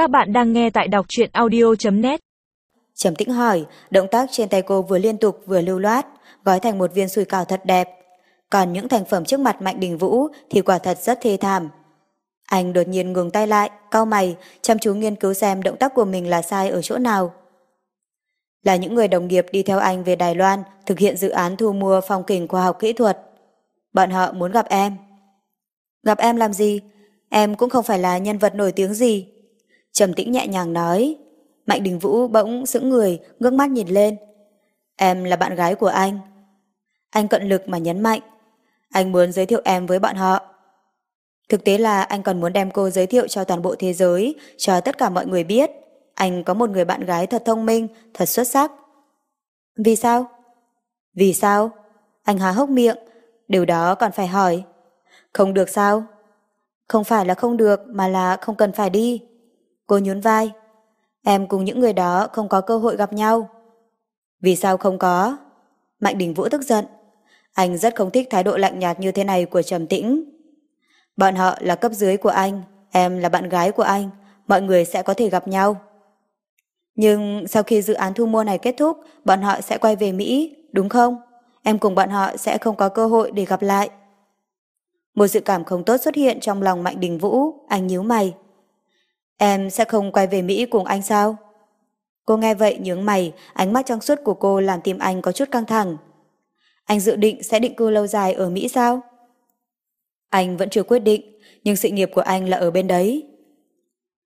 Các bạn đang nghe tại đọc truyện audio.net Trầm tĩnh hỏi, động tác trên tay cô vừa liên tục vừa lưu loát, gói thành một viên sùi cảo thật đẹp. Còn những thành phẩm trước mặt Mạnh Đình Vũ thì quả thật rất thê thảm. Anh đột nhiên ngừng tay lại, cau mày, chăm chú nghiên cứu xem động tác của mình là sai ở chỗ nào. Là những người đồng nghiệp đi theo anh về Đài Loan thực hiện dự án thu mua phong kình khoa học kỹ thuật. Bọn họ muốn gặp em. Gặp em làm gì? Em cũng không phải là nhân vật nổi tiếng gì. Trầm tĩnh nhẹ nhàng nói. Mạnh Đình Vũ bỗng sững người, ngước mắt nhìn lên. Em là bạn gái của anh. Anh cận lực mà nhấn mạnh. Anh muốn giới thiệu em với bọn họ. Thực tế là anh còn muốn đem cô giới thiệu cho toàn bộ thế giới, cho tất cả mọi người biết. Anh có một người bạn gái thật thông minh, thật xuất sắc. Vì sao? Vì sao? Anh há hốc miệng, điều đó còn phải hỏi. Không được sao? Không phải là không được mà là không cần phải đi. Cô nhún vai. Em cùng những người đó không có cơ hội gặp nhau. Vì sao không có? Mạnh Đình Vũ tức giận. Anh rất không thích thái độ lạnh nhạt như thế này của Trầm Tĩnh. Bọn họ là cấp dưới của anh, em là bạn gái của anh, mọi người sẽ có thể gặp nhau. Nhưng sau khi dự án thu mua này kết thúc, bọn họ sẽ quay về Mỹ, đúng không? Em cùng bọn họ sẽ không có cơ hội để gặp lại. Một dự cảm không tốt xuất hiện trong lòng Mạnh Đình Vũ, anh nhíu mày. Em sẽ không quay về Mỹ cùng anh sao? Cô nghe vậy nhướng mày, ánh mắt trong suốt của cô làm tim anh có chút căng thẳng. Anh dự định sẽ định cư lâu dài ở Mỹ sao? Anh vẫn chưa quyết định, nhưng sự nghiệp của anh là ở bên đấy.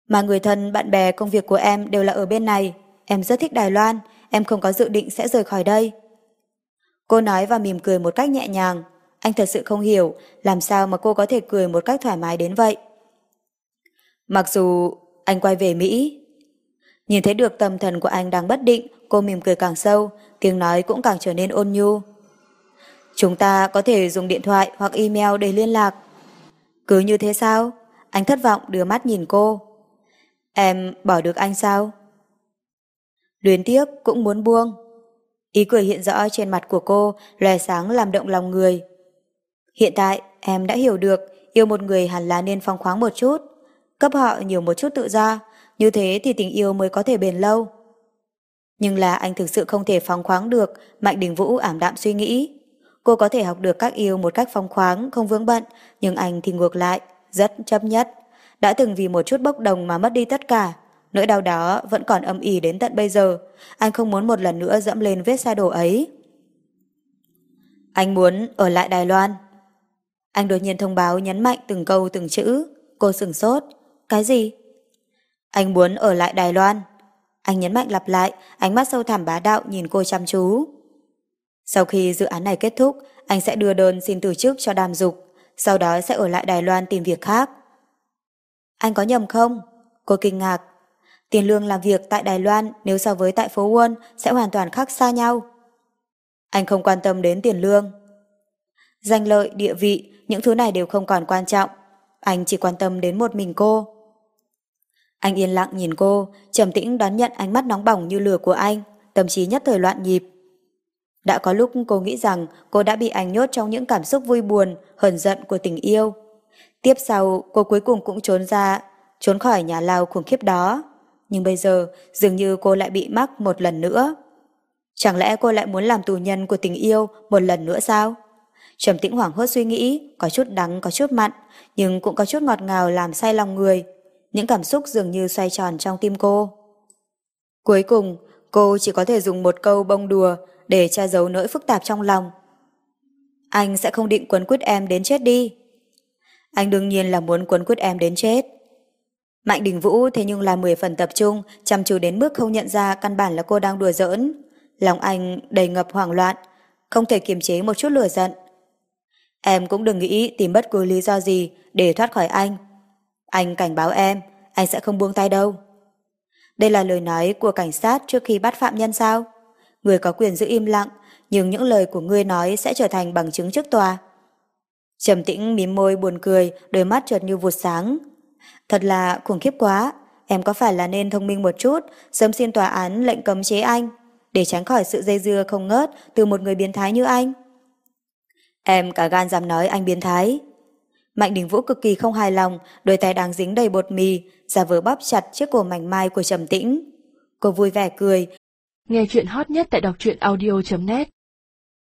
Mà người thân, bạn bè, công việc của em đều là ở bên này. Em rất thích Đài Loan, em không có dự định sẽ rời khỏi đây. Cô nói và mỉm cười một cách nhẹ nhàng. Anh thật sự không hiểu làm sao mà cô có thể cười một cách thoải mái đến vậy. Mặc dù anh quay về Mỹ, nhìn thấy được tâm thần của anh đang bất định, cô mỉm cười càng sâu, tiếng nói cũng càng trở nên ôn nhu. Chúng ta có thể dùng điện thoại hoặc email để liên lạc. Cứ như thế sao? Anh thất vọng đưa mắt nhìn cô. Em bỏ được anh sao? Luyến tiếc cũng muốn buông. Ý cười hiện rõ trên mặt của cô, lòe sáng làm động lòng người. Hiện tại, em đã hiểu được, yêu một người hẳn là nên phong khoáng một chút, cấp họ nhiều một chút tự do, như thế thì tình yêu mới có thể bền lâu. Nhưng là anh thực sự không thể phong khoáng được, Mạnh Đình Vũ ảm đạm suy nghĩ. Cô có thể học được các yêu một cách phong khoáng, không vướng bận, nhưng anh thì ngược lại, rất chấp nhất. Đã từng vì một chút bốc đồng mà mất đi tất cả. Nỗi đau đó vẫn còn âm ỉ đến tận bây giờ. Anh không muốn một lần nữa dẫm lên vết xe đổ ấy. Anh muốn ở lại Đài Loan. Anh đột nhiên thông báo nhấn mạnh từng câu từng chữ. Cô sừng sốt. Cái gì? Anh muốn ở lại Đài Loan. Anh nhấn mạnh lặp lại, ánh mắt sâu thẳm bá đạo nhìn cô chăm chú. Sau khi dự án này kết thúc, anh sẽ đưa đơn xin từ chức cho đàm dục, sau đó sẽ ở lại Đài Loan tìm việc khác. Anh có nhầm không? Cô kinh ngạc. Tiền lương làm việc tại Đài Loan nếu so với tại phố Won sẽ hoàn toàn khác xa nhau. Anh không quan tâm đến tiền lương. Danh lợi, địa vị, những thứ này đều không còn quan trọng. Anh chỉ quan tâm đến một mình cô. Anh yên lặng nhìn cô, trầm tĩnh đón nhận ánh mắt nóng bỏng như lửa của anh, tâm trí nhất thời loạn nhịp. Đã có lúc cô nghĩ rằng cô đã bị anh nhốt trong những cảm xúc vui buồn, hờn giận của tình yêu. Tiếp sau, cô cuối cùng cũng trốn ra, trốn khỏi nhà lao khủng khiếp đó. Nhưng bây giờ, dường như cô lại bị mắc một lần nữa. Chẳng lẽ cô lại muốn làm tù nhân của tình yêu một lần nữa sao? Trầm tĩnh hoảng hốt suy nghĩ, có chút đắng, có chút mặn, nhưng cũng có chút ngọt ngào làm say lòng người. Những cảm xúc dường như xoay tròn trong tim cô. Cuối cùng, cô chỉ có thể dùng một câu bông đùa để che giấu nỗi phức tạp trong lòng. Anh sẽ không định quấn quýt em đến chết đi. Anh đương nhiên là muốn quấn quýt em đến chết. Mạnh Đình Vũ thế nhưng là 10 phần tập trung, chăm chú đến mức không nhận ra căn bản là cô đang đùa giỡn. Lòng anh đầy ngập hoảng loạn, không thể kiềm chế một chút lửa giận. Em cũng đừng nghĩ tìm bất cứ lý do gì để thoát khỏi anh. Anh cảnh báo em, anh sẽ không buông tay đâu. Đây là lời nói của cảnh sát trước khi bắt phạm nhân sao? Người có quyền giữ im lặng, nhưng những lời của ngươi nói sẽ trở thành bằng chứng trước tòa. Trầm tĩnh mím môi buồn cười, đôi mắt chợt như vụt sáng. Thật là khủng khiếp quá, em có phải là nên thông minh một chút, sớm xin tòa án lệnh cấm chế anh, để tránh khỏi sự dây dưa không ngớt từ một người biến thái như anh. Em cả gan dám nói anh biến thái. Mạnh Đình Vũ cực kỳ không hài lòng, đôi tay đang dính đầy bột mì, giả vờ bóp chặt chiếc cổ mảnh mai của Trầm Tĩnh. Cô vui vẻ cười. Nghe chuyện hot nhất tại đọc truyện audio.net